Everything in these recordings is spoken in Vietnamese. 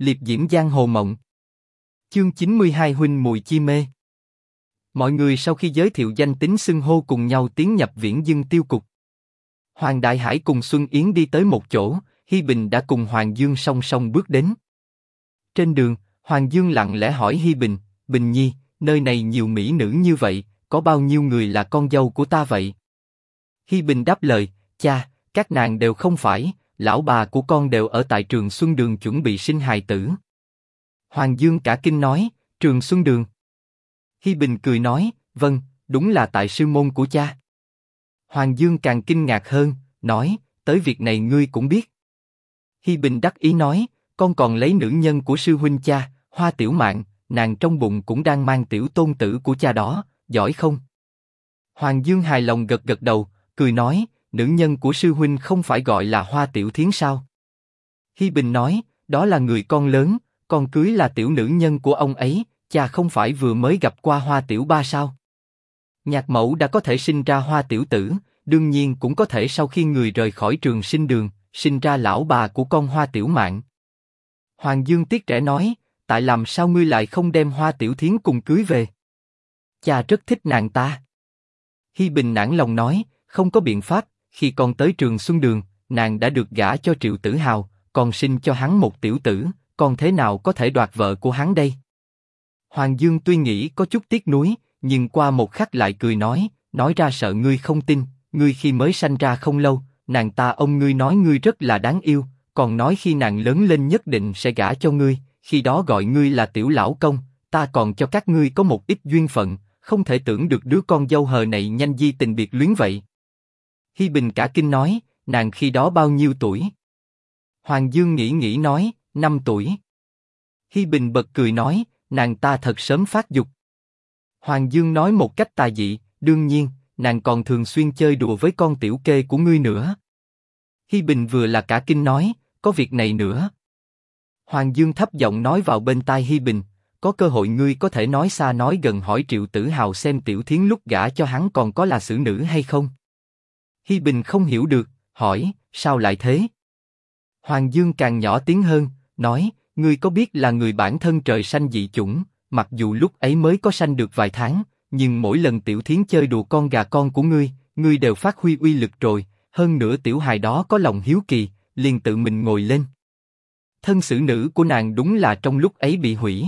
liệp diễm giang hồ mộng. Chương 92 huynh mùi chi mê. Mọi người sau khi giới thiệu danh tính xưng hô cùng nhau tiến nhập viễn dương tiêu cục. Hoàng Đại Hải cùng Xuân Yến đi tới một chỗ, Hi Bình đã cùng Hoàng Dương song song bước đến. Trên đường, Hoàng Dương lặng lẽ hỏi Hi Bình, Bình Nhi, nơi này nhiều mỹ nữ như vậy, có bao nhiêu người là con dâu của ta vậy? Hi Bình đáp lời, cha, các nàng đều không phải, lão bà của con đều ở tại trường Xuân Đường chuẩn bị sinh hài tử. Hoàng Dương cả kinh nói, trường Xuân Đường. Hi Bình cười nói, vâng, đúng là tại sư môn của cha. Hoàng Dương càng kinh ngạc hơn, nói, tới việc này ngươi cũng biết. Hi Bình đắc ý nói, con còn lấy nữ nhân của sư huynh cha, Hoa Tiểu Mạn, nàng trong bụng cũng đang mang tiểu tôn tử của cha đó, giỏi không? Hoàng Dương hài lòng gật gật đầu, cười nói, nữ nhân của sư huynh không phải gọi là Hoa Tiểu Thiến sao? Hi Bình nói, đó là người con lớn, con cưới là tiểu nữ nhân của ông ấy, cha không phải vừa mới gặp qua Hoa Tiểu Ba sao? Nhạc mẫu đã có thể sinh ra Hoa Tiểu Tử, đương nhiên cũng có thể sau khi người rời khỏi trường sinh đường, sinh ra lão bà của con Hoa Tiểu mạng. Hoàng Dương tiếc trẻ nói, tại làm sao ngươi lại không đem Hoa Tiểu Thiến cùng cưới về? Cha rất thích nàng ta. Hi Bình nản lòng nói, không có biện pháp, khi con tới trường Xuân Đường, nàng đã được gả cho Triệu Tử Hào, còn sinh cho hắn một tiểu tử, còn thế nào có thể đoạt vợ của hắn đây? Hoàng Dương tuy nghĩ có chút tiếc nuối, nhưng qua một khắc lại cười nói, nói ra sợ ngươi không tin, ngươi khi mới sanh ra không lâu, nàng ta ông ngươi nói ngươi rất là đáng yêu, còn nói khi nàng lớn lên nhất định sẽ gả cho ngươi, khi đó gọi ngươi là tiểu lão công, ta còn cho các ngươi có một ít duyên phận, không thể tưởng được đứa con dâu hờ này nhanh di tình biệt luyến vậy. Hi Bình cả kinh nói, nàng khi đó bao nhiêu tuổi? Hoàng Dương nghĩ nghĩ nói, năm tuổi. Hi Bình bật cười nói, nàng ta thật sớm phát dục. Hoàng Dương nói một cách tà dị, đương nhiên, nàng còn thường xuyên chơi đùa với con tiểu kê của ngươi nữa. Hi Bình vừa là cả kinh nói, có việc này nữa. Hoàng Dương thấp giọng nói vào bên tai Hi Bình, có cơ hội ngươi có thể nói xa nói gần hỏi Triệu Tử Hào xem Tiểu Thiến lúc gả cho hắn còn có là xử nữ hay không. Hi Bình không hiểu được, hỏi, sao lại thế? Hoàng Dương càng nhỏ tiếng hơn, nói, ngươi có biết là người bản thân trời sanh dị chủng, mặc dù lúc ấy mới có sanh được vài tháng, nhưng mỗi lần Tiểu Thiến chơi đùa con gà con của ngươi, ngươi đều phát huy uy lực rồi, hơn nữa Tiểu hài đó có lòng hiếu kỳ, liền tự mình ngồi lên. Thân xử nữ của nàng đúng là trong lúc ấy bị hủy.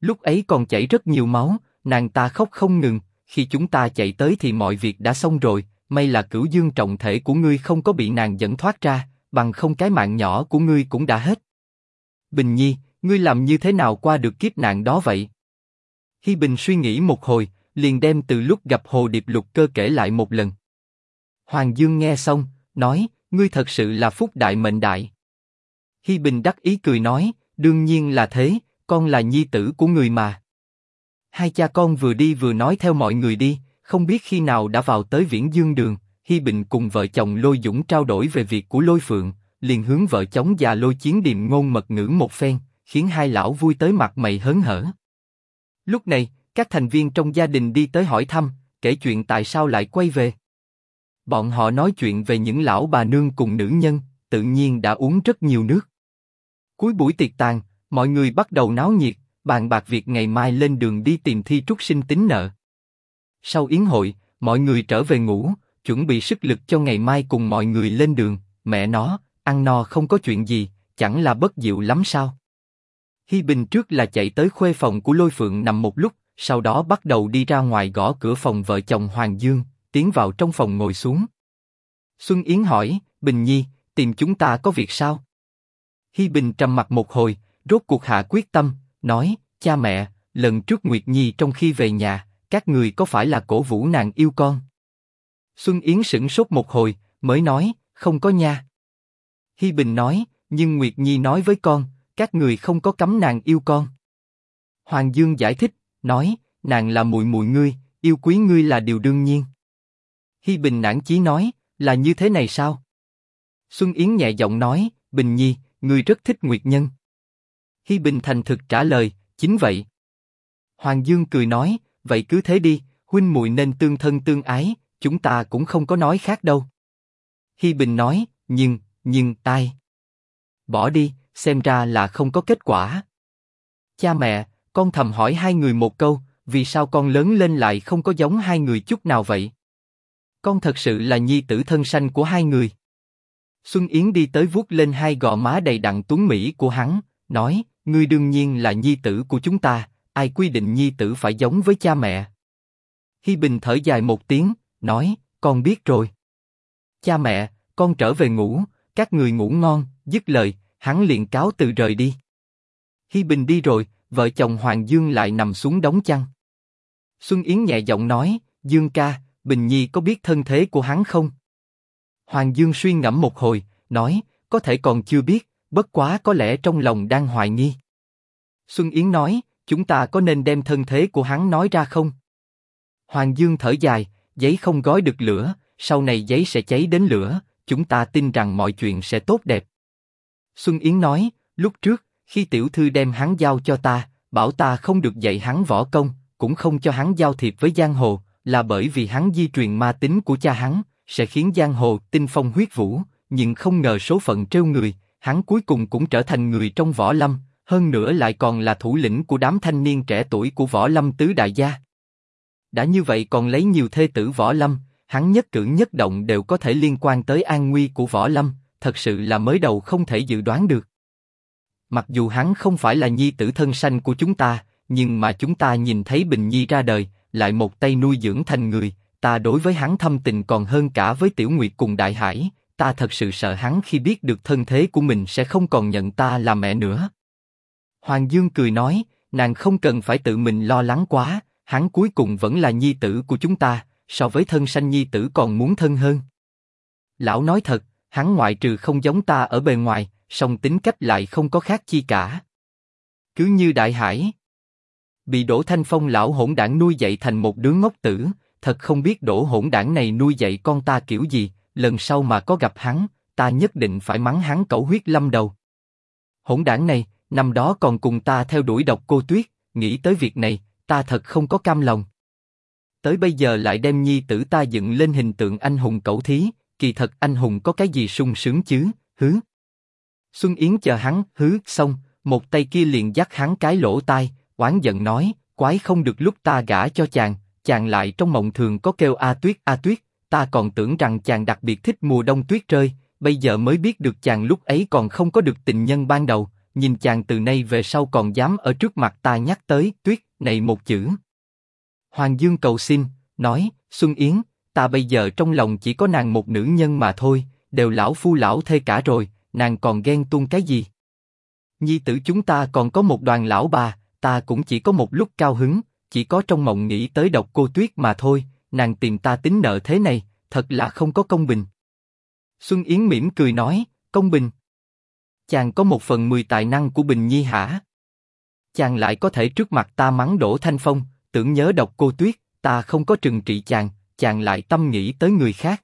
Lúc ấy còn chảy rất nhiều máu, nàng ta khóc không ngừng. Khi chúng ta chạy tới thì mọi việc đã xong rồi. May là cửu dương trọng thể của ngươi không có bị nàng dẫn thoát ra, bằng không cái mạng nhỏ của ngươi cũng đã hết. Bình Nhi, ngươi làm như thế nào qua được kiếp nạn đó vậy? Hi Bình suy nghĩ một hồi, liền đem từ lúc gặp Hồ Điệp Lục Cơ kể lại một lần. Hoàng Dương nghe xong, nói, ngươi thật sự là phúc đại mệnh đại. Hi Bình đắc ý cười nói, đương nhiên là thế, con là nhi tử của người mà. Hai cha con vừa đi vừa nói theo mọi người đi, không biết khi nào đã vào tới Viễn Dương Đường. Hi Bình cùng vợ chồng Lôi Dũng trao đổi về việc của Lôi Phượng, liền hướng vợ chồng già Lôi Chiến điềm ngôn mật ngữ một phen, khiến hai lão vui tới mặt mày hớn hở. Lúc này, các thành viên trong gia đình đi tới hỏi thăm, kể chuyện tại sao lại quay về. Bọn họ nói chuyện về những lão bà nương cùng nữ nhân, tự nhiên đã uống rất nhiều nước. Cuối buổi tiệc tàn, mọi người bắt đầu náo nhiệt, bàn bạc việc ngày mai lên đường đi tìm thi trúc sinh tính nợ. Sau yến hội, mọi người trở về ngủ, chuẩn bị sức lực cho ngày mai cùng mọi người lên đường. Mẹ nó, ăn no không có chuyện gì, chẳng là bất diệu lắm sao? Hi Bình trước là chạy tới khuê phòng của Lôi Phượng nằm một lúc, sau đó bắt đầu đi ra ngoài gõ cửa phòng vợ chồng Hoàng Dương, tiến vào trong phòng ngồi xuống. Xuân Yến hỏi, Bình Nhi, tìm chúng ta có việc sao? Hi Bình trầm mặt một hồi, rốt cuộc hạ quyết tâm, nói, cha mẹ, lần trước Nguyệt Nhi trong khi về nhà, các người có phải là cổ vũ nàng yêu con? Xuân Yến sững sốt một hồi, mới nói, không có nha. Hi Bình nói, nhưng Nguyệt Nhi nói với con, các người không có cấm nàng yêu con. Hoàng Dương giải thích, nói, nàng là muội muội ngươi, yêu quý ngươi là điều đương nhiên. Hi Bình nản chí nói, là như thế này sao? Xuân Yến nhẹ giọng nói, Bình Nhi, ngươi rất thích Nguyệt Nhân. Hi Bình thành thực trả lời, chính vậy. Hoàng Dương cười nói, vậy cứ thế đi, huynh muội nên tương thân tương ái, chúng ta cũng không có nói khác đâu. Hi Bình nói, nhưng, nhưng tai. Bỏ đi, xem ra là không có kết quả. Cha mẹ, con thầm hỏi hai người một câu, vì sao con lớn lên lại không có giống hai người chút nào vậy? Con thật sự là nhi tử thân sanh của hai người. Xuân Yến đi tới vuốt lên hai gò má đầy đặn tuấn mỹ của hắn, nói, ngươi đương nhiên là nhi tử của chúng ta, ai quy định nhi tử phải giống với cha mẹ. Hi Bình thở dài một tiếng, nói, con biết rồi. Cha mẹ, con trở về ngủ, các người ngủ ngon, dứt lời, hắn liền cáo từ rời đi. Hi Bình đi rồi, vợ chồng Hoàng Dương lại nằm xuống đóng chăn. Xuân Yến nhẹ giọng nói, Dương ca, Bình Nhi có biết thân thế của hắn không? Hoàng Dương suy ngẫm một hồi, nói, có thể còn chưa biết, bất quá có lẽ trong lòng đang hoài nghi. Xuân Yến nói, chúng ta có nên đem thân thế của hắn nói ra không? Hoàng Dương thở dài, giấy không gói được lửa, sau này giấy sẽ cháy đến lửa, chúng ta tin rằng mọi chuyện sẽ tốt đẹp. Xuân Yến nói, lúc trước, khi tiểu thư đem hắn giao cho ta, bảo ta không được dạy hắn võ công, cũng không cho hắn giao thiệp với giang hồ, là bởi vì hắn di truyền ma tính của cha hắn, sẽ khiến giang hồ tinh phong huyết vũ, nhưng không ngờ số phận trêu người, hắn cuối cùng cũng trở thành người trong võ lâm, hơn nữa lại còn là thủ lĩnh của đám thanh niên trẻ tuổi của võ lâm tứ đại gia. Đã như vậy còn lấy nhiều thê tử võ lâm, hắn nhất cử nhất động đều có thể liên quan tới an nguy của võ lâm, thật sự là mới đầu không thể dự đoán được. Mặc dù hắn không phải là nhi tử thân sanh của chúng ta, nhưng mà chúng ta nhìn thấy Bình Nhi ra đời, lại một tay nuôi dưỡng thành người, ta đối với hắn thâm tình còn hơn cả với Tiểu Nguyệt cùng Đại Hải, ta thật sự sợ hắn khi biết được thân thế của mình sẽ không còn nhận ta là mẹ nữa. Hoàng Dương cười nói, nàng không cần phải tự mình lo lắng quá, hắn cuối cùng vẫn là nhi tử của chúng ta, so với thân sanh nhi tử còn muốn thân hơn. Lão nói thật, hắn ngoại trừ không giống ta ở bề ngoài, song tính cách lại không có khác chi cả. Cứ như Đại Hải, bị Đỗ Thanh Phong lão hỗn đảng nuôi dạy thành một đứa ngốc tử, thật không biết Đỗ hỗn đảng này nuôi dạy con ta kiểu gì. Lần sau mà có gặp hắn, ta nhất định phải mắng hắn cẩu huyết lâm đầu. Hỗn đảng này, năm đó còn cùng ta theo đuổi độc cô tuyết, nghĩ tới việc này, ta thật không có cam lòng. Tới bây giờ lại đem nhi tử ta dựng lên hình tượng anh hùng cẩu thí, kỳ thật anh hùng có cái gì sung sướng chứ, hứ. Xuân Yến chờ hắn, hứ, xong, một tay kia liền dắt hắn cái lỗ tai, oán giận nói, quái không được lúc ta gả cho chàng, chàng lại trong mộng thường có kêu a tuyết a tuyết, ta còn tưởng rằng chàng đặc biệt thích mùa đông tuyết rơi, bây giờ mới biết được chàng lúc ấy còn không có được tình nhân ban đầu, nhìn chàng từ nay về sau còn dám ở trước mặt ta nhắc tới tuyết này một chữ. Hoàng Dương cầu xin, nói, Xuân Yến, ta bây giờ trong lòng chỉ có nàng một nữ nhân mà thôi, đều lão phu lão thê cả rồi, nàng còn ghen tuông cái gì? Nhi tử chúng ta còn có một đoàn lão bà, ta cũng chỉ có một lúc cao hứng, chỉ có trong mộng nghĩ tới độc cô tuyết mà thôi, nàng tìm ta tính nợ thế này, thật là không có công bình. Xuân Yến mỉm cười nói, công bình. Chàng có một phần mười tài năng của Bình Nhi hả? Chàng lại có thể trước mặt ta mắng đổ thanh phong, tưởng nhớ độc cô tuyết, ta không có trừng trị chàng, chàng lại tâm nghĩ tới người khác.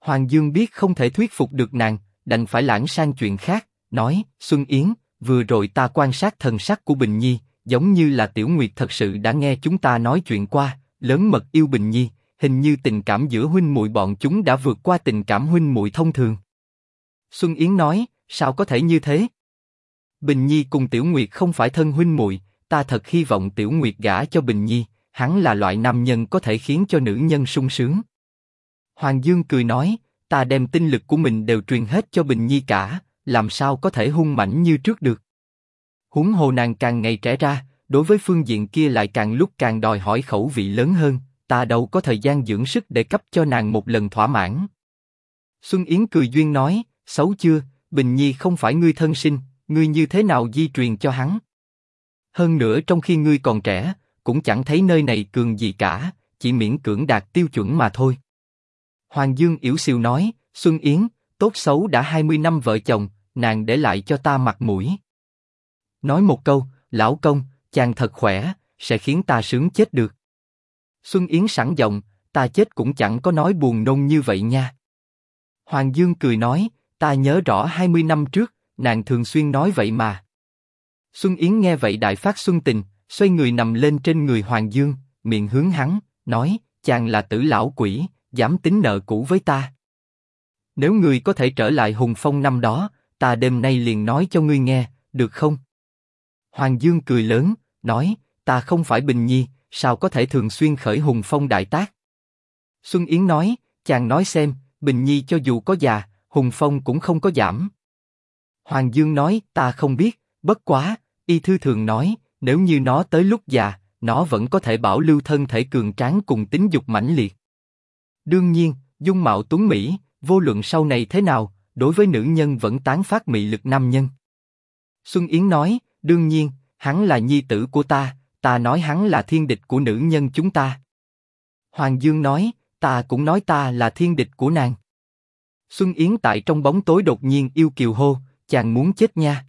Hoàng Dương biết không thể thuyết phục được nàng, đành phải lãng sang chuyện khác, nói, Xuân Yến, vừa rồi ta quan sát thần sắc của Bình Nhi, giống như là Tiểu Nguyệt thật sự đã nghe chúng ta nói chuyện qua, lớn mật yêu Bình Nhi, hình như tình cảm giữa huynh muội bọn chúng đã vượt qua tình cảm huynh muội thông thường. Xuân Yến nói, sao có thể như thế? Bình Nhi cùng Tiểu Nguyệt không phải thân huynh muội, ta thật hy vọng Tiểu Nguyệt gả cho Bình Nhi, hắn là loại nam nhân có thể khiến cho nữ nhân sung sướng. Hoàng Dương cười nói, ta đem tinh lực của mình đều truyền hết cho Bình Nhi cả, làm sao có thể hung mãnh như trước được. Huống hồ nàng càng ngày trẻ ra, đối với phương diện kia lại càng lúc càng đòi hỏi khẩu vị lớn hơn, ta đâu có thời gian dưỡng sức để cấp cho nàng một lần thỏa mãn. Xuân Yến cười duyên nói, xấu chưa, Bình Nhi không phải ngươi thân sinh, ngươi như thế nào di truyền cho hắn? Hơn nữa trong khi ngươi còn trẻ, cũng chẳng thấy nơi này cường gì cả, chỉ miễn cưỡng đạt tiêu chuẩn mà thôi. Hoàng Dương yếu xìu nói, Xuân Yến, tốt xấu đã 20 năm vợ chồng, nàng để lại cho ta mặt mũi. Nói một câu, lão công, chàng thật khỏe, sẽ khiến ta sướng chết được. Xuân Yến sẵn giọng, ta chết cũng chẳng có nói buồn nôn như vậy nha. Hoàng Dương cười nói, ta nhớ rõ 20 năm trước, nàng thường xuyên nói vậy mà. Xuân Yến nghe vậy đại phát xuân tình, xoay người nằm lên trên người Hoàng Dương, miệng hướng hắn, nói, chàng là tử lão quỷ, dám tính nợ cũ với ta. Nếu người có thể trở lại hùng phong năm đó, ta đêm nay liền nói cho ngươi nghe, được không? Hoàng Dương cười lớn, nói, ta không phải Bình Nhi, sao có thể thường xuyên khởi hùng phong đại tác? Xuân Yến nói, chàng nói xem, Bình Nhi cho dù có già, hùng phong cũng không có giảm. Hoàng Dương nói, ta không biết, bất quá, y thư thường nói, nếu như nó tới lúc già, nó vẫn có thể bảo lưu thân thể cường tráng cùng tính dục mãnh liệt. Đương nhiên, dung mạo tuấn mỹ, vô luận sau này thế nào, đối với nữ nhân vẫn tán phát mị lực nam nhân. Xuân Yến nói, đương nhiên, hắn là nhi tử của ta, ta nói hắn là thiên địch của nữ nhân chúng ta. Hoàng Dương nói, ta cũng nói ta là thiên địch của nàng. Xuân Yến tại trong bóng tối đột nhiên yêu kiều hô, chàng muốn chết nha.